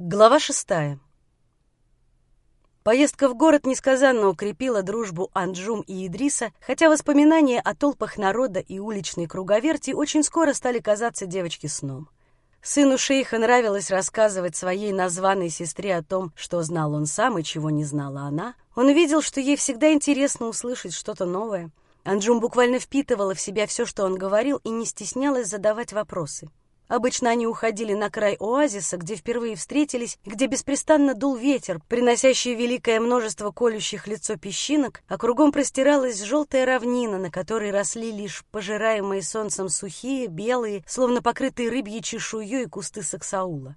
Глава шестая. Поездка в город несказанно укрепила дружбу Анджум и Идриса, хотя воспоминания о толпах народа и уличной круговерти очень скоро стали казаться девочке сном. Сыну шейха нравилось рассказывать своей названной сестре о том, что знал он сам и чего не знала она. Он видел, что ей всегда интересно услышать что-то новое. Анджум буквально впитывала в себя все, что он говорил, и не стеснялась задавать вопросы. Обычно они уходили на край оазиса, где впервые встретились, где беспрестанно дул ветер, приносящий великое множество колющих лицо песчинок, а кругом простиралась желтая равнина, на которой росли лишь пожираемые солнцем сухие, белые, словно покрытые рыбьей чешуей кусты саксаула.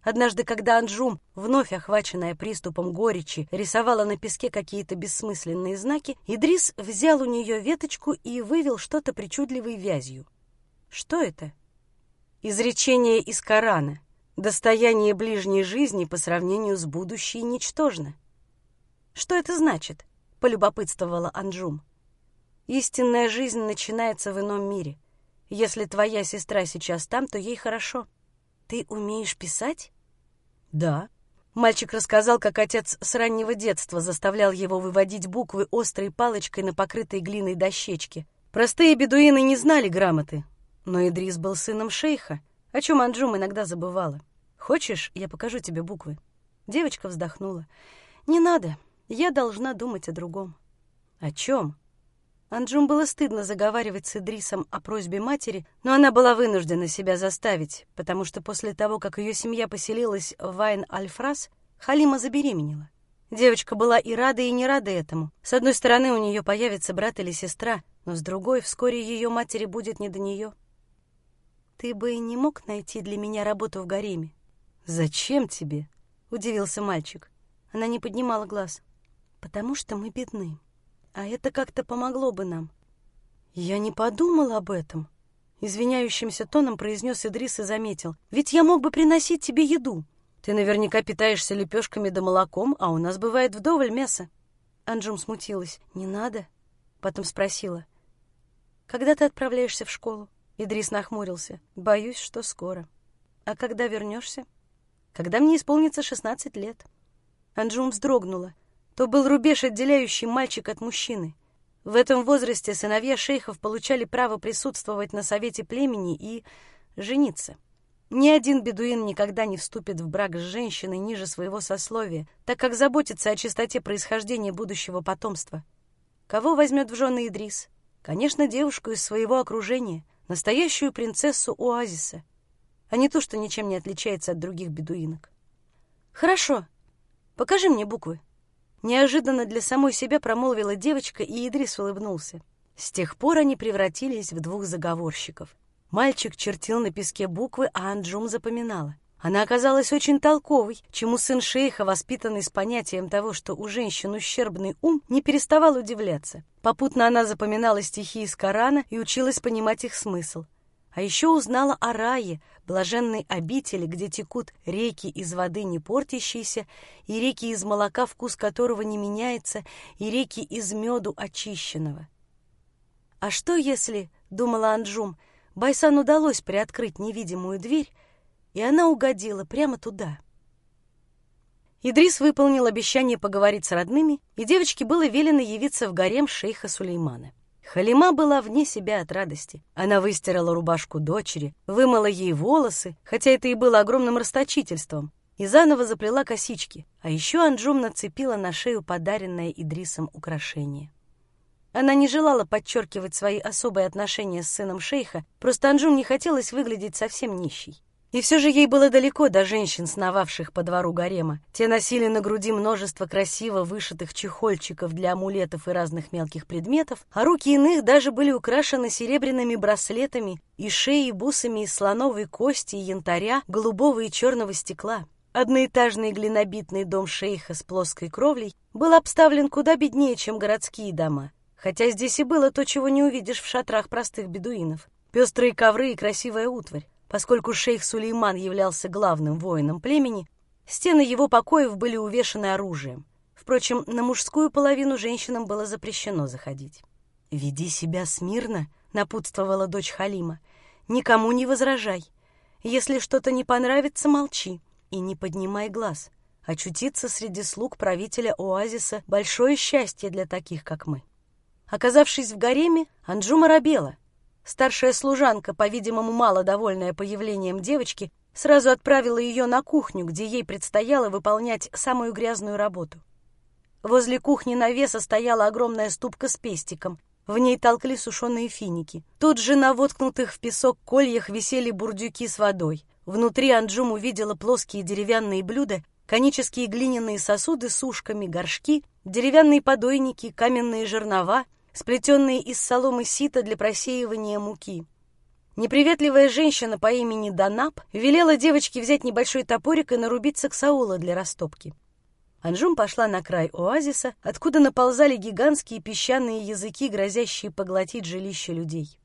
Однажды, когда Анджум, вновь охваченная приступом горечи, рисовала на песке какие-то бессмысленные знаки, Идрис взял у нее веточку и вывел что-то причудливой вязью. Что это? Изречение из Корана. Достояние ближней жизни по сравнению с будущей ничтожно. Что это значит? Полюбопытствовала Анджум. Истинная жизнь начинается в ином мире. Если твоя сестра сейчас там, то ей хорошо. Ты умеешь писать? Да. Мальчик рассказал, как отец с раннего детства заставлял его выводить буквы острой палочкой на покрытой глиной дощечке. Простые бедуины не знали грамоты, но Идрис был сыном шейха, о чем Анджум иногда забывала. «Хочешь, я покажу тебе буквы?» Девочка вздохнула. «Не надо, я должна думать о другом». «О чем?» Анджум было стыдно заговаривать с Идрисом о просьбе матери, но она была вынуждена себя заставить, потому что после того, как ее семья поселилась в Вайн-Альфрас, Халима забеременела. Девочка была и рада, и не рада этому. С одной стороны, у нее появится брат или сестра, но с другой, вскоре ее матери будет не до нее. «Ты бы не мог найти для меня работу в гареме?» «Зачем тебе?» — удивился мальчик. Она не поднимала глаз. «Потому что мы бедны. А это как-то помогло бы нам». «Я не подумал об этом», — извиняющимся тоном произнес Идрис и заметил. «Ведь я мог бы приносить тебе еду. Ты наверняка питаешься лепешками да молоком, а у нас бывает вдоволь мяса». Анджум смутилась. «Не надо?» Потом спросила. «Когда ты отправляешься в школу?» Идрис нахмурился. «Боюсь, что скоро. А когда вернешься?» «Когда мне исполнится шестнадцать лет». Анджум вздрогнула. То был рубеж, отделяющий мальчик от мужчины. В этом возрасте сыновья шейхов получали право присутствовать на совете племени и жениться. Ни один бедуин никогда не вступит в брак с женщиной ниже своего сословия, так как заботится о чистоте происхождения будущего потомства. Кого возьмет в жены Идрис? Конечно, девушку из своего окружения, настоящую принцессу оазиса, а не ту, что ничем не отличается от других бедуинок. «Хорошо, покажи мне буквы». Неожиданно для самой себя промолвила девочка, и Идрис улыбнулся. С тех пор они превратились в двух заговорщиков. Мальчик чертил на песке буквы, а Анджум запоминала. Она оказалась очень толковой, чему сын шейха, воспитанный с понятием того, что у женщин ущербный ум, не переставал удивляться. Попутно она запоминала стихи из Корана и училась понимать их смысл. А еще узнала о рае, блаженной обители, где текут реки из воды не портящиеся, и реки из молока, вкус которого не меняется, и реки из меду очищенного. А что если, думала Анджум, Байсан удалось приоткрыть невидимую дверь, и она угодила прямо туда. Идрис выполнил обещание поговорить с родными, и девочке было велено явиться в гарем шейха Сулеймана. Халима была вне себя от радости. Она выстирала рубашку дочери, вымыла ей волосы, хотя это и было огромным расточительством, и заново заплела косички, а еще Анджум нацепила на шею подаренное Идрисом украшение. Она не желала подчеркивать свои особые отношения с сыном шейха, просто Анджум не хотелось выглядеть совсем нищей. И все же ей было далеко до женщин, сновавших по двору гарема. Те носили на груди множество красиво вышитых чехольчиков для амулетов и разных мелких предметов, а руки иных даже были украшены серебряными браслетами и шеи бусами из слоновой кости и янтаря, голубого и черного стекла. Одноэтажный глинобитный дом шейха с плоской кровлей был обставлен куда беднее, чем городские дома, хотя здесь и было то, чего не увидишь в шатрах простых бедуинов. Пестрые ковры и красивая утварь. Поскольку шейх Сулейман являлся главным воином племени, стены его покоев были увешаны оружием. Впрочем, на мужскую половину женщинам было запрещено заходить. «Веди себя смирно», — напутствовала дочь Халима. «Никому не возражай. Если что-то не понравится, молчи. и не поднимай глаз. Очутиться среди слуг правителя оазиса — большое счастье для таких, как мы. Оказавшись в гареме, Анджума робела. Старшая служанка, по-видимому, мало довольная появлением девочки, сразу отправила ее на кухню, где ей предстояло выполнять самую грязную работу. Возле кухни навеса стояла огромная ступка с пестиком. В ней толкли сушеные финики. Тут же на воткнутых в песок кольях висели бурдюки с водой. Внутри Анджум увидела плоские деревянные блюда, конические глиняные сосуды с ушками, горшки, деревянные подойники, каменные жернова, сплетенные из соломы сита для просеивания муки. Неприветливая женщина по имени Данаб велела девочке взять небольшой топорик и нарубить саксаула для растопки. Анжум пошла на край оазиса, откуда наползали гигантские песчаные языки, грозящие поглотить жилище людей.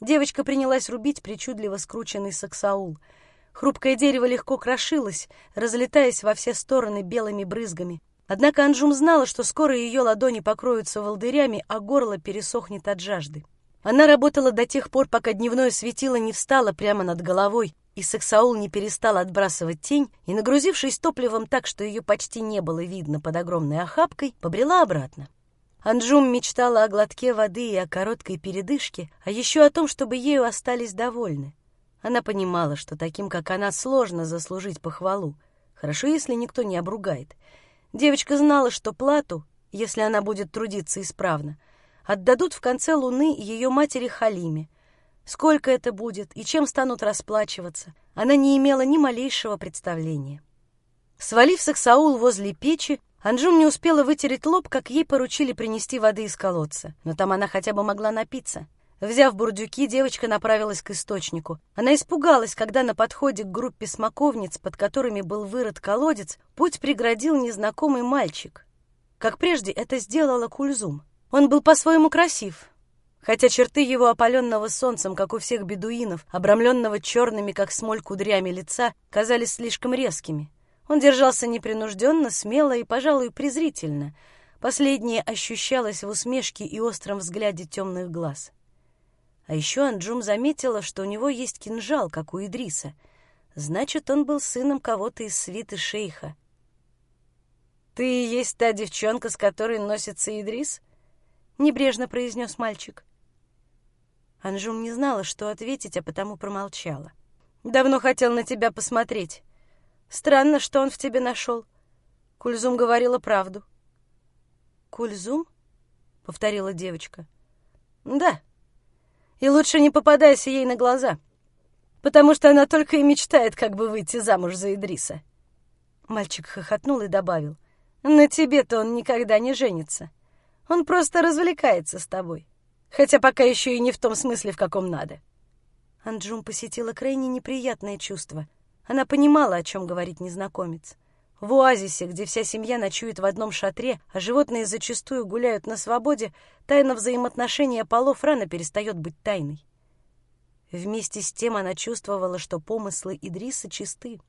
Девочка принялась рубить причудливо скрученный саксаул. Хрупкое дерево легко крошилось, разлетаясь во все стороны белыми брызгами. Однако Анжум знала, что скоро ее ладони покроются волдырями, а горло пересохнет от жажды. Она работала до тех пор, пока дневное светило не встало прямо над головой, и Саксаул не перестал отбрасывать тень, и, нагрузившись топливом так, что ее почти не было видно под огромной охапкой, побрела обратно. Анджум мечтала о глотке воды и о короткой передышке, а еще о том, чтобы ею остались довольны. Она понимала, что таким, как она, сложно заслужить похвалу. Хорошо, если никто не обругает. Девочка знала, что плату, если она будет трудиться исправно, отдадут в конце луны ее матери Халиме — Сколько это будет и чем станут расплачиваться, она не имела ни малейшего представления. Свалив Саксаул возле печи, Анжум не успела вытереть лоб, как ей поручили принести воды из колодца, но там она хотя бы могла напиться. Взяв бурдюки, девочка направилась к источнику. Она испугалась, когда на подходе к группе смоковниц, под которыми был вырыт колодец, путь преградил незнакомый мальчик. Как прежде это сделала Кульзум. Он был по-своему красив, хотя черты его опаленного солнцем, как у всех бедуинов, обрамленного черными, как смоль, кудрями лица, казались слишком резкими. Он держался непринужденно, смело и, пожалуй, презрительно. Последнее ощущалось в усмешке и остром взгляде темных глаз. А еще Анджум заметила, что у него есть кинжал, как у Идриса. Значит, он был сыном кого-то из свиты шейха. «Ты и есть та девчонка, с которой носится Идрис?» — небрежно произнес мальчик. Анжум не знала, что ответить, а потому промолчала. «Давно хотел на тебя посмотреть. Странно, что он в тебе нашел. Кульзум говорила правду». «Кульзум?» — повторила девочка. «Да. И лучше не попадайся ей на глаза, потому что она только и мечтает, как бы выйти замуж за Идриса». Мальчик хохотнул и добавил. «На тебе-то он никогда не женится. Он просто развлекается с тобой хотя пока еще и не в том смысле, в каком надо. Анджум посетила крайне неприятное чувство. Она понимала, о чем говорит незнакомец. В оазисе, где вся семья ночует в одном шатре, а животные зачастую гуляют на свободе, тайна взаимоотношения полов рано перестает быть тайной. Вместе с тем она чувствовала, что помыслы Идриса чисты.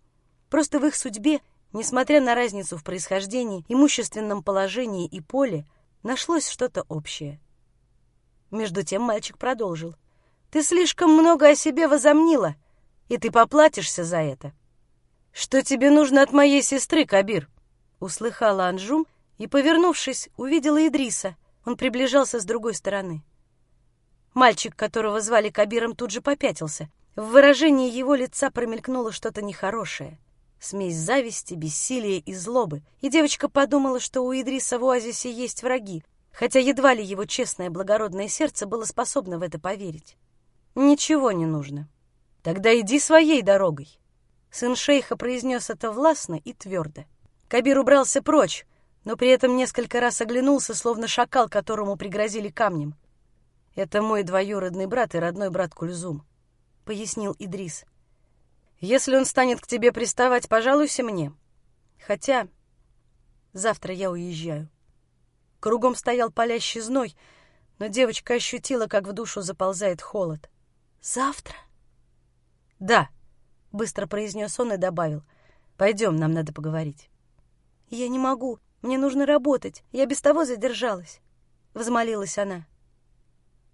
Просто в их судьбе, несмотря на разницу в происхождении, имущественном положении и поле, нашлось что-то общее — между тем мальчик продолжил. «Ты слишком много о себе возомнила, и ты поплатишься за это». «Что тебе нужно от моей сестры, Кабир?» Услыхала Анжум и, повернувшись, увидела Идриса. Он приближался с другой стороны. Мальчик, которого звали Кабиром, тут же попятился. В выражении его лица промелькнуло что-то нехорошее. Смесь зависти, бессилия и злобы. И девочка подумала, что у Идриса в оазисе есть враги, хотя едва ли его честное благородное сердце было способно в это поверить. «Ничего не нужно. Тогда иди своей дорогой». Сын шейха произнес это властно и твердо. Кабир убрался прочь, но при этом несколько раз оглянулся, словно шакал, которому пригрозили камнем. «Это мой двоюродный брат и родной брат Кульзум», — пояснил Идрис. «Если он станет к тебе приставать, пожалуйся мне. Хотя завтра я уезжаю». Кругом стоял палящий зной, но девочка ощутила, как в душу заползает холод. «Завтра?» «Да», — быстро произнес он и добавил. «Пойдем, нам надо поговорить». «Я не могу. Мне нужно работать. Я без того задержалась», — взмолилась она.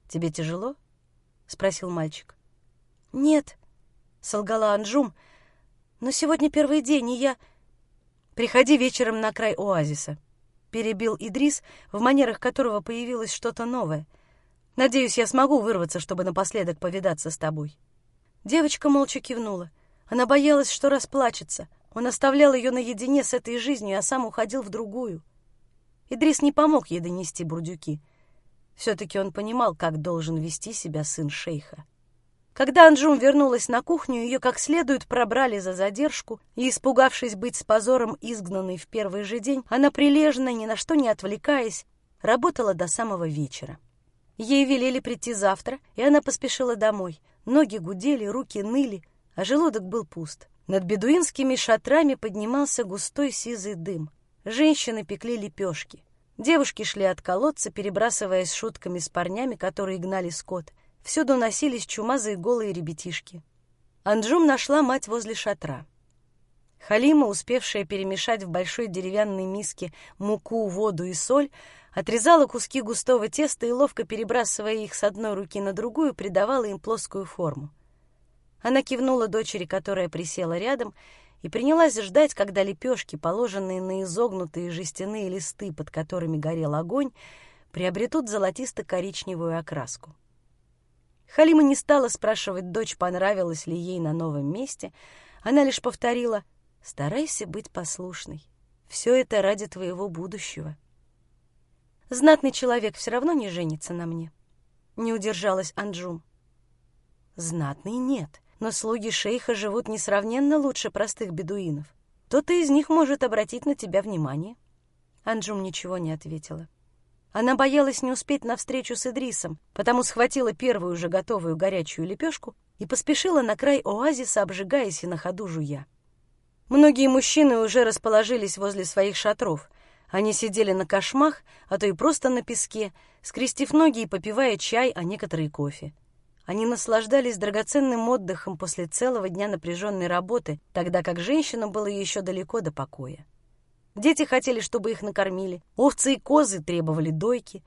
«Тебе тяжело?» — спросил мальчик. «Нет», — солгала Анжум, Но сегодня первый день, и я... Приходи вечером на край оазиса, — перебил Идрис, в манерах которого появилось что-то новое. Надеюсь, я смогу вырваться, чтобы напоследок повидаться с тобой. Девочка молча кивнула. Она боялась, что расплачется. Он оставлял ее наедине с этой жизнью, а сам уходил в другую. Идрис не помог ей донести бурдюки. Все-таки он понимал, как должен вести себя сын шейха. Когда Анджум вернулась на кухню, ее как следует пробрали за задержку, и, испугавшись быть с позором изгнанной в первый же день, она прилежно, ни на что не отвлекаясь, работала до самого вечера. Ей велели прийти завтра, и она поспешила домой. Ноги гудели, руки ныли, а желудок был пуст. Над бедуинскими шатрами поднимался густой сизый дым. Женщины пекли лепешки. Девушки шли от колодца, перебрасываясь шутками с парнями, которые гнали скот — Всюду носились чумазые голые ребятишки. Анджум нашла мать возле шатра. Халима, успевшая перемешать в большой деревянной миске муку, воду и соль, отрезала куски густого теста и, ловко перебрасывая их с одной руки на другую, придавала им плоскую форму. Она кивнула дочери, которая присела рядом, и принялась ждать, когда лепешки, положенные на изогнутые жестяные листы, под которыми горел огонь, приобретут золотисто-коричневую окраску. Халима не стала спрашивать дочь, понравилось ли ей на новом месте. Она лишь повторила «Старайся быть послушной. Все это ради твоего будущего». «Знатный человек все равно не женится на мне», — не удержалась Анджум. «Знатный нет, но слуги шейха живут несравненно лучше простых бедуинов. Кто-то из них может обратить на тебя внимание». Анджум ничего не ответила. Она боялась не успеть на встречу с Идрисом, потому схватила первую уже готовую горячую лепешку и поспешила на край оазиса, обжигаясь и на ходу жуя. Многие мужчины уже расположились возле своих шатров. Они сидели на кошмах, а то и просто на песке, скрестив ноги и попивая чай, а некоторые кофе. Они наслаждались драгоценным отдыхом после целого дня напряженной работы, тогда как женщинам было еще далеко до покоя. Дети хотели, чтобы их накормили. Овцы и козы требовали дойки.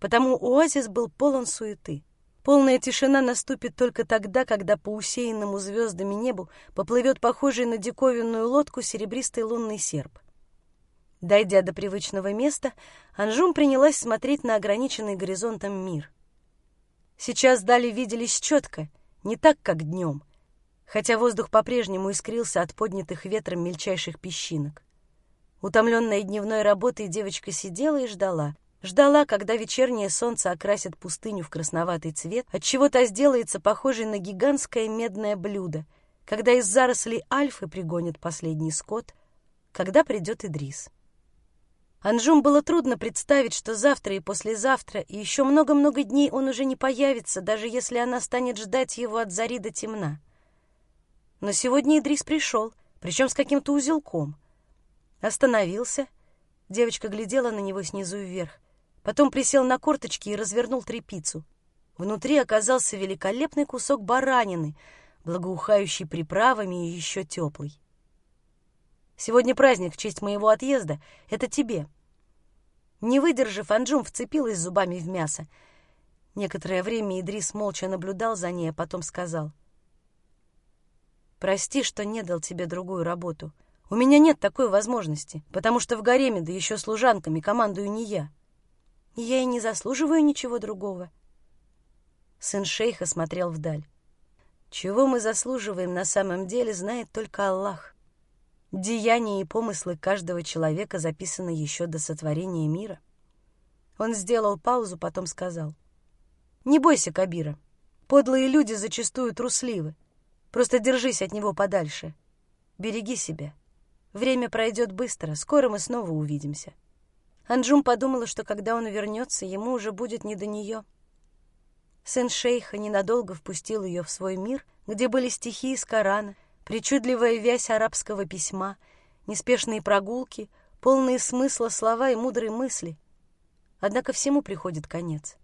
Потому оазис был полон суеты. Полная тишина наступит только тогда, когда по усеянному звездами небу поплывет похожий на диковинную лодку серебристый лунный серп. Дойдя до привычного места, Анжум принялась смотреть на ограниченный горизонтом мир. Сейчас дали виделись четко, не так, как днем, хотя воздух по-прежнему искрился от поднятых ветром мельчайших песчинок. Утомленная дневной работой, девочка сидела и ждала. Ждала, когда вечернее солнце окрасит пустыню в красноватый цвет, отчего то сделается похожей на гигантское медное блюдо, когда из зарослей альфы пригонят последний скот, когда придет Идрис. Анжум было трудно представить, что завтра и послезавтра, и еще много-много дней он уже не появится, даже если она станет ждать его от зари до темна. Но сегодня Идрис пришел, причем с каким-то узелком. Остановился. Девочка глядела на него снизу вверх. Потом присел на корточки и развернул трепицу. Внутри оказался великолепный кусок баранины, благоухающий приправами и еще теплый. «Сегодня праздник в честь моего отъезда. Это тебе». Не выдержав, Анджум вцепилась зубами в мясо. Некоторое время Идрис молча наблюдал за ней, а потом сказал. «Прости, что не дал тебе другую работу. У меня нет такой возможности, потому что в гареме, да еще служанками, командую не я. Я и не заслуживаю ничего другого. Сын шейха смотрел вдаль. Чего мы заслуживаем на самом деле, знает только Аллах. Деяния и помыслы каждого человека записаны еще до сотворения мира. Он сделал паузу, потом сказал. «Не бойся Кабира. Подлые люди зачастую трусливы. Просто держись от него подальше. Береги себя». Время пройдет быстро, скоро мы снова увидимся. Анджум подумала, что когда он вернется, ему уже будет не до нее. Сын шейха ненадолго впустил ее в свой мир, где были стихи из Корана, причудливая вязь арабского письма, неспешные прогулки, полные смысла слова и мудрые мысли. Однако всему приходит конец.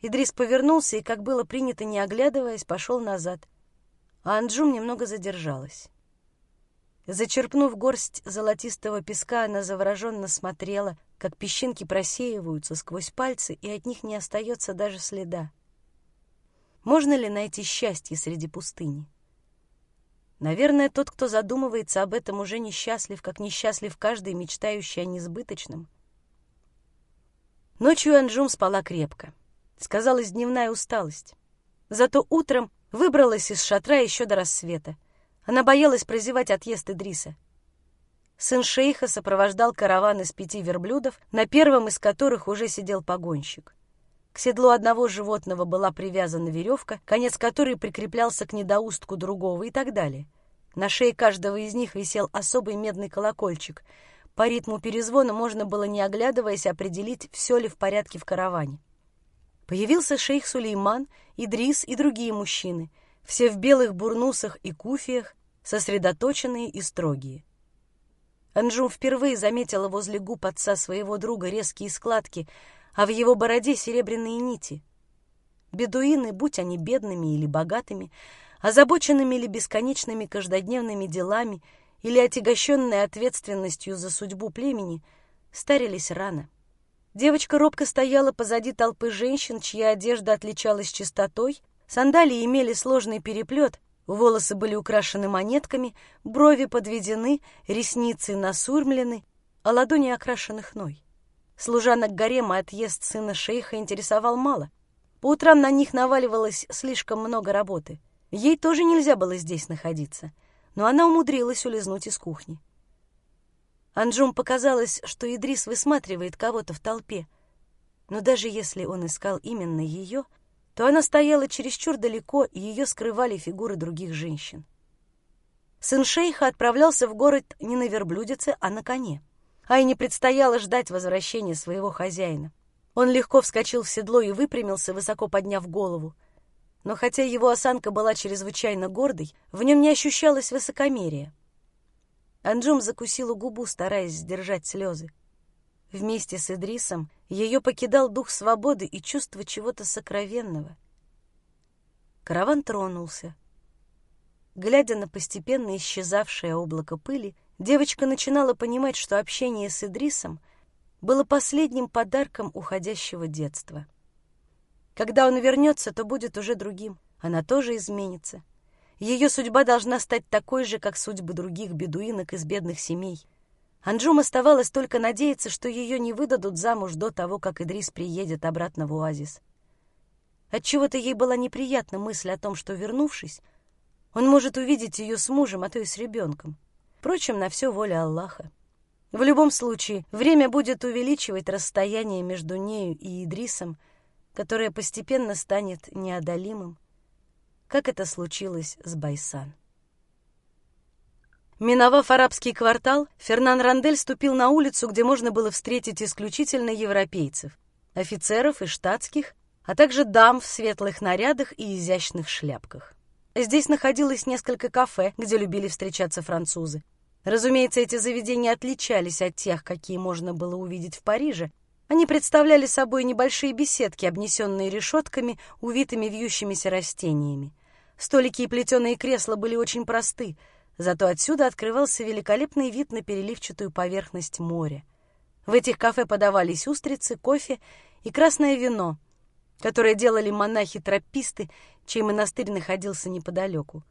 Идрис повернулся и, как было принято, не оглядываясь, пошел назад, а Анджум немного задержалась. Зачерпнув горсть золотистого песка, она завороженно смотрела, как песчинки просеиваются сквозь пальцы, и от них не остается даже следа. Можно ли найти счастье среди пустыни? Наверное, тот, кто задумывается об этом, уже несчастлив, как несчастлив каждый, мечтающий о несбыточном. Ночью Анжум спала крепко. Сказалась дневная усталость. Зато утром выбралась из шатра еще до рассвета. Она боялась прозевать отъезд Идриса. Сын шейха сопровождал караван из пяти верблюдов, на первом из которых уже сидел погонщик. К седлу одного животного была привязана веревка, конец которой прикреплялся к недоустку другого и так далее. На шее каждого из них висел особый медный колокольчик. По ритму перезвона можно было, не оглядываясь, определить, все ли в порядке в караване. Появился шейх Сулейман, Идрис и другие мужчины, все в белых бурнусах и куфиях, сосредоточенные и строгие. Анжум впервые заметила возле губ отца своего друга резкие складки — а в его бороде серебряные нити. Бедуины, будь они бедными или богатыми, озабоченными или бесконечными каждодневными делами или отягощенные ответственностью за судьбу племени, старились рано. Девочка робко стояла позади толпы женщин, чья одежда отличалась чистотой, сандалии имели сложный переплет, волосы были украшены монетками, брови подведены, ресницы насурмлены, а ладони окрашены хной. Служанок гарема отъезд сына шейха интересовал мало. По утрам на них наваливалось слишком много работы. Ей тоже нельзя было здесь находиться, но она умудрилась улизнуть из кухни. Анджум показалось, что Идрис высматривает кого-то в толпе. Но даже если он искал именно ее, то она стояла чересчур далеко, и ее скрывали фигуры других женщин. Сын шейха отправлялся в город не на верблюдице, а на коне. Айне предстояло ждать возвращения своего хозяина. Он легко вскочил в седло и выпрямился, высоко подняв голову. Но хотя его осанка была чрезвычайно гордой, в нем не ощущалось высокомерия. Анджум закусила губу, стараясь сдержать слезы. Вместе с Идрисом ее покидал дух свободы и чувство чего-то сокровенного. Караван тронулся. Глядя на постепенно исчезавшее облако пыли, девочка начинала понимать, что общение с Идрисом было последним подарком уходящего детства. Когда он вернется, то будет уже другим. Она тоже изменится. Ее судьба должна стать такой же, как судьбы других бедуинок из бедных семей. Анджум оставалось только надеяться, что ее не выдадут замуж до того, как Идрис приедет обратно в оазис. Отчего-то ей была неприятна мысль о том, что, вернувшись, он может увидеть ее с мужем, а то и с ребенком. Впрочем, на все воля Аллаха. В любом случае, время будет увеличивать расстояние между нею и Идрисом, которое постепенно станет неодолимым, как это случилось с Байсан. Миновав арабский квартал, Фернан Рандель ступил на улицу, где можно было встретить исключительно европейцев, офицеров и штатских, а также дам в светлых нарядах и изящных шляпках. Здесь находилось несколько кафе, где любили встречаться французы. Разумеется, эти заведения отличались от тех, какие можно было увидеть в Париже. Они представляли собой небольшие беседки, обнесенные решетками, увитыми вьющимися растениями. Столики и плетеные кресла были очень просты, зато отсюда открывался великолепный вид на переливчатую поверхность моря. В этих кафе подавались устрицы, кофе и красное вино, которое делали монахи-трописты, чей монастырь находился неподалеку.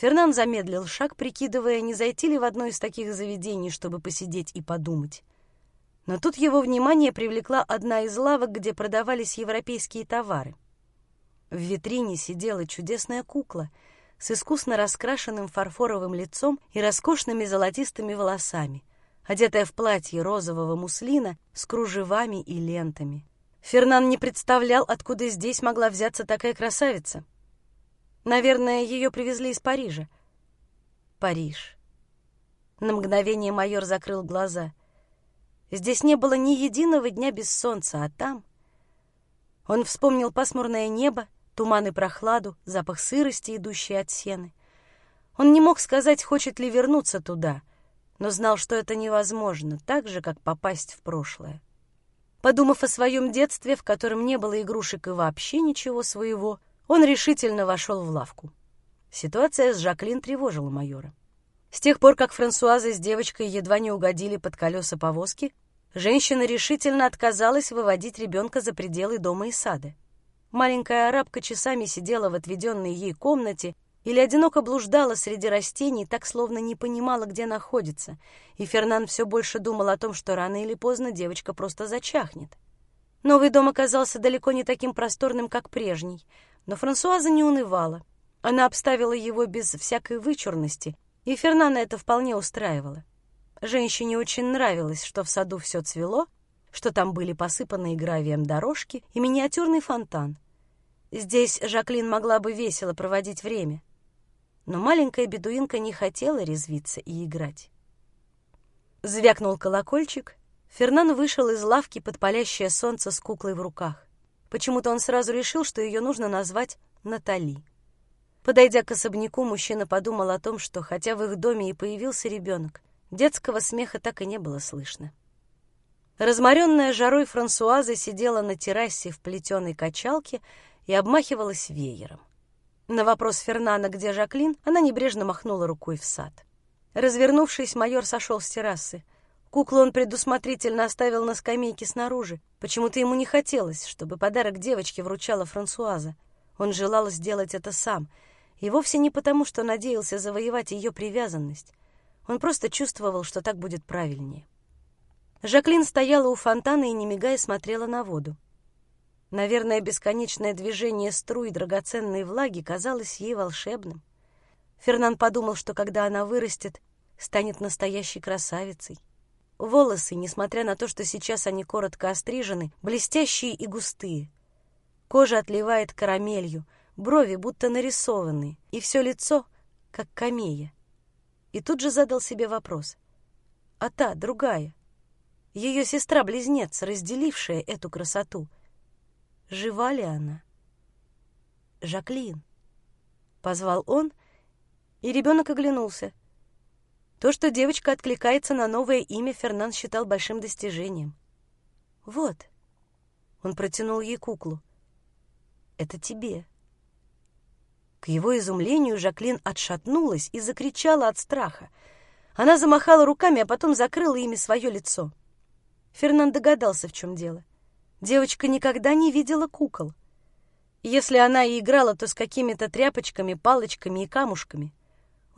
Фернан замедлил шаг, прикидывая, не зайти ли в одно из таких заведений, чтобы посидеть и подумать. Но тут его внимание привлекла одна из лавок, где продавались европейские товары. В витрине сидела чудесная кукла с искусно раскрашенным фарфоровым лицом и роскошными золотистыми волосами, одетая в платье розового муслина с кружевами и лентами. Фернан не представлял, откуда здесь могла взяться такая красавица — Наверное, ее привезли из Парижа. Париж. На мгновение майор закрыл глаза. Здесь не было ни единого дня без солнца, а там... Он вспомнил пасмурное небо, туман и прохладу, запах сырости, идущий от сены. Он не мог сказать, хочет ли вернуться туда, но знал, что это невозможно, так же, как попасть в прошлое. Подумав о своем детстве, в котором не было игрушек и вообще ничего своего, он решительно вошел в лавку. Ситуация с Жаклин тревожила майора. С тех пор, как Франсуаза с девочкой едва не угодили под колеса повозки, женщина решительно отказалась выводить ребенка за пределы дома и сада. Маленькая арабка часами сидела в отведенной ей комнате, или одиноко блуждала среди растений, так словно не понимала, где находится, и Фернан все больше думал о том, что рано или поздно девочка просто зачахнет. Новый дом оказался далеко не таким просторным, как прежний, но Франсуаза не унывала. Она обставила его без всякой вычурности, и Фернана это вполне устраивало. Женщине очень нравилось, что в саду все цвело, что там были посыпанные гравием дорожки и миниатюрный фонтан. Здесь Жаклин могла бы весело проводить время. Но маленькая бедуинка не хотела резвиться и играть. Звякнул колокольчик. Фернан вышел из лавки под палящее солнце с куклой в руках. Почему-то он сразу решил, что ее нужно назвать Натали. Подойдя к особняку, мужчина подумал о том, что, хотя в их доме и появился ребенок, детского смеха так и не было слышно. Разморенная жарой Франсуаза сидела на террасе в плетеной качалке и обмахивалась веером. На вопрос Фернана, где Жаклин, она небрежно махнула рукой в сад. Развернувшись, майор сошел с террасы. Куклу он предусмотрительно оставил на скамейке снаружи. Почему-то ему не хотелось, чтобы подарок девочке вручала Франсуаза. Он желал сделать это сам, и вовсе не потому, что надеялся завоевать ее привязанность. Он просто чувствовал, что так будет правильнее. Жаклин стояла у фонтана и, не мигая, смотрела на воду. Наверное, бесконечное движение струй драгоценной влаги казалось ей волшебным. Фернан подумал, что когда она вырастет, станет настоящей красавицей. Волосы, несмотря на то, что сейчас они коротко острижены, блестящие и густые. Кожа отливает карамелью, брови будто нарисованные, и все лицо, как камея. И тут же задал себе вопрос. А та, другая, ее сестра-близнец, разделившая эту красоту. Жива ли она? «Жаклин!» — позвал он, и ребенок оглянулся. То, что девочка откликается на новое имя, Фернан считал большим достижением. «Вот», — он протянул ей куклу, — «это тебе». К его изумлению Жаклин отшатнулась и закричала от страха. Она замахала руками, а потом закрыла ими свое лицо. Фернан догадался, в чем дело. Девочка никогда не видела кукол. Если она и играла, то с какими-то тряпочками, палочками и камушками.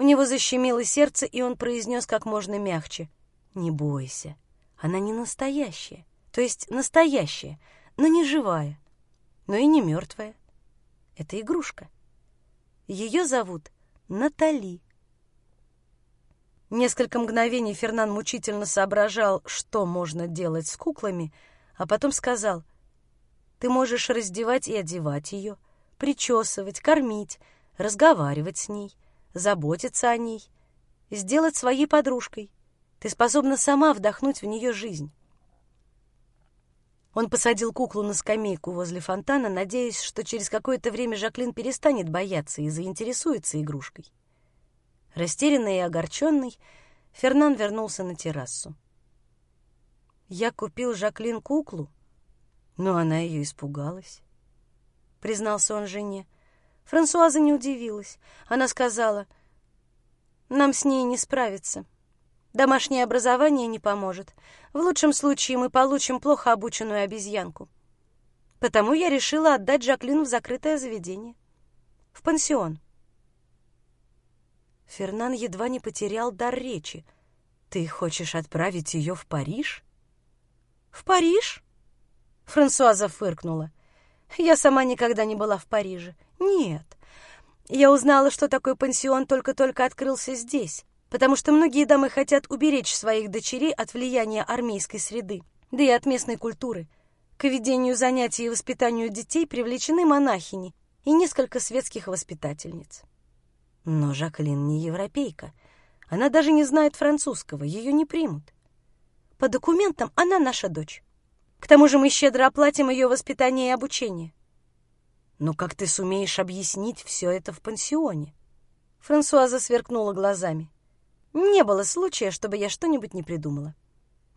У него защемило сердце, и он произнес как можно мягче. «Не бойся, она не настоящая. То есть настоящая, но не живая, но и не мертвая. Это игрушка. Ее зовут Натали». Несколько мгновений Фернан мучительно соображал, что можно делать с куклами, а потом сказал, «Ты можешь раздевать и одевать ее, причесывать, кормить, разговаривать с ней, заботиться о ней, сделать своей подружкой. Ты способна сама вдохнуть в нее жизнь». Он посадил куклу на скамейку возле фонтана, надеясь, что через какое-то время Жаклин перестанет бояться и заинтересуется игрушкой. Растерянный и огорченный, Фернан вернулся на террасу. «Я купил Жаклин куклу, но она ее испугалась», — признался он жене. Франсуаза не удивилась. Она сказала, «Нам с ней не справиться. Домашнее образование не поможет. В лучшем случае мы получим плохо обученную обезьянку. Потому я решила отдать Жаклин в закрытое заведение, в пансион». Фернан едва не потерял дар речи. «Ты хочешь отправить ее в Париж?» «В Париж?» Франсуаза фыркнула. «Я сама никогда не была в Париже. Нет. Я узнала, что такой пансион только-только открылся здесь, потому что многие дамы хотят уберечь своих дочерей от влияния армейской среды, да и от местной культуры. К ведению занятий и воспитанию детей привлечены монахини и несколько светских воспитательниц. Но Жаклин не европейка. Она даже не знает французского, ее не примут. По документам она наша дочь. К тому же мы щедро оплатим ее воспитание и обучение. Но как ты сумеешь объяснить все это в пансионе? Франсуаза сверкнула глазами. Не было случая, чтобы я что-нибудь не придумала.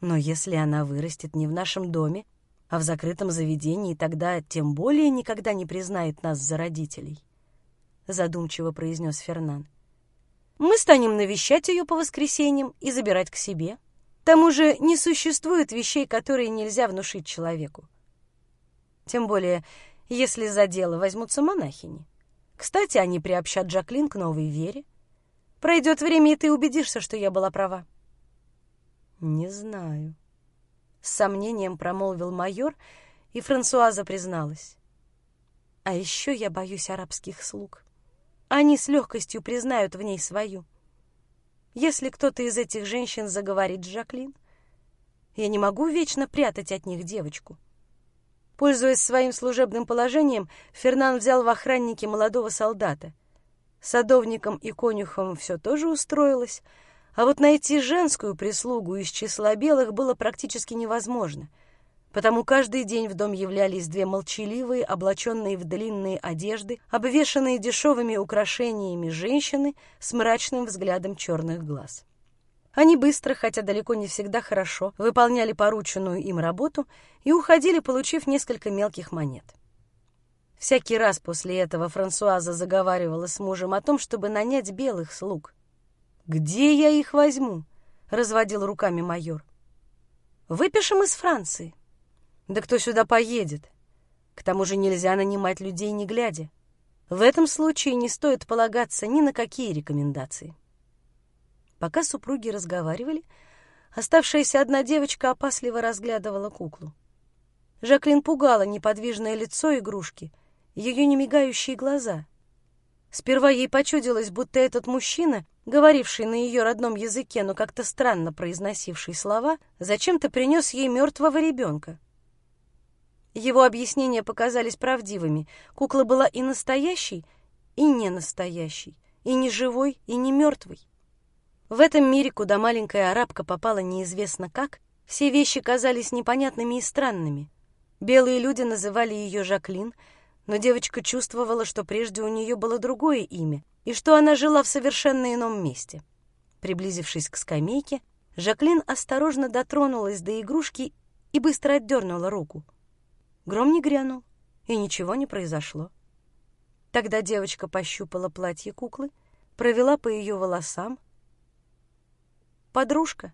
Но если она вырастет не в нашем доме, а в закрытом заведении, тогда тем более никогда не признает нас за родителей. — задумчиво произнес Фернан. «Мы станем навещать ее по воскресеньям и забирать к себе. К тому же не существует вещей, которые нельзя внушить человеку. Тем более, если за дело возьмутся монахини. Кстати, они приобщат Джаклин к новой вере. Пройдет время, и ты убедишься, что я была права. Не знаю. С сомнением промолвил майор, и Франсуаза призналась. А еще я боюсь арабских слуг. Они с легкостью признают в ней свою. Если кто-то из этих женщин заговорит с Жаклин, я не могу вечно прятать от них девочку. Пользуясь своим служебным положением, Фернан взял в охранники молодого солдата. Садовником и конюхом все тоже устроилось, а вот найти женскую прислугу из числа белых было практически невозможно — потому каждый день в дом являлись две молчаливые, облаченные в длинные одежды, обвешанные дешевыми украшениями женщины с мрачным взглядом черных глаз. Они быстро, хотя далеко не всегда хорошо, выполняли порученную им работу и уходили, получив несколько мелких монет. Всякий раз после этого Франсуаза заговаривала с мужем о том, чтобы нанять белых слуг. «Где я их возьму?» — разводил руками майор. «Выпишем из Франции», да кто сюда поедет? К тому же нельзя нанимать людей не глядя. В этом случае не стоит полагаться ни на какие рекомендации. Пока супруги разговаривали, оставшаяся одна девочка опасливо разглядывала куклу. Жаклин пугала неподвижное лицо игрушки, ее немигающие глаза. Сперва ей почудилось, будто этот мужчина, говоривший на ее родном языке, но как-то странно произносивший слова, зачем-то принес ей мертвого ребенка. Его объяснения показались правдивыми. Кукла была и настоящей, и не настоящей, и не живой, и не мертвой. В этом мире, куда маленькая арабка попала неизвестно как, все вещи казались непонятными и странными. Белые люди называли ее Жаклин, но девочка чувствовала, что прежде у нее было другое имя, и что она жила в совершенно ином месте. Приблизившись к скамейке, Жаклин осторожно дотронулась до игрушки и быстро отдернула руку. Гром не грянул, и ничего не произошло. Тогда девочка пощупала платье куклы, провела по ее волосам. «Подружка,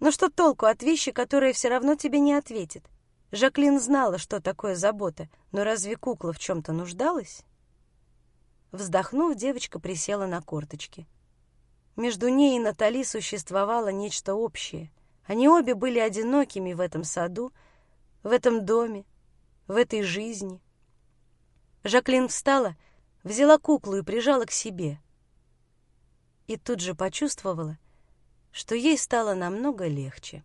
ну что толку от вещи, которая все равно тебе не ответит?» Жаклин знала, что такое забота, но разве кукла в чем-то нуждалась? Вздохнув, девочка присела на корточки. Между ней и Натали существовало нечто общее. Они обе были одинокими в этом саду, в этом доме, в этой жизни. Жаклин встала, взяла куклу и прижала к себе. И тут же почувствовала, что ей стало намного легче.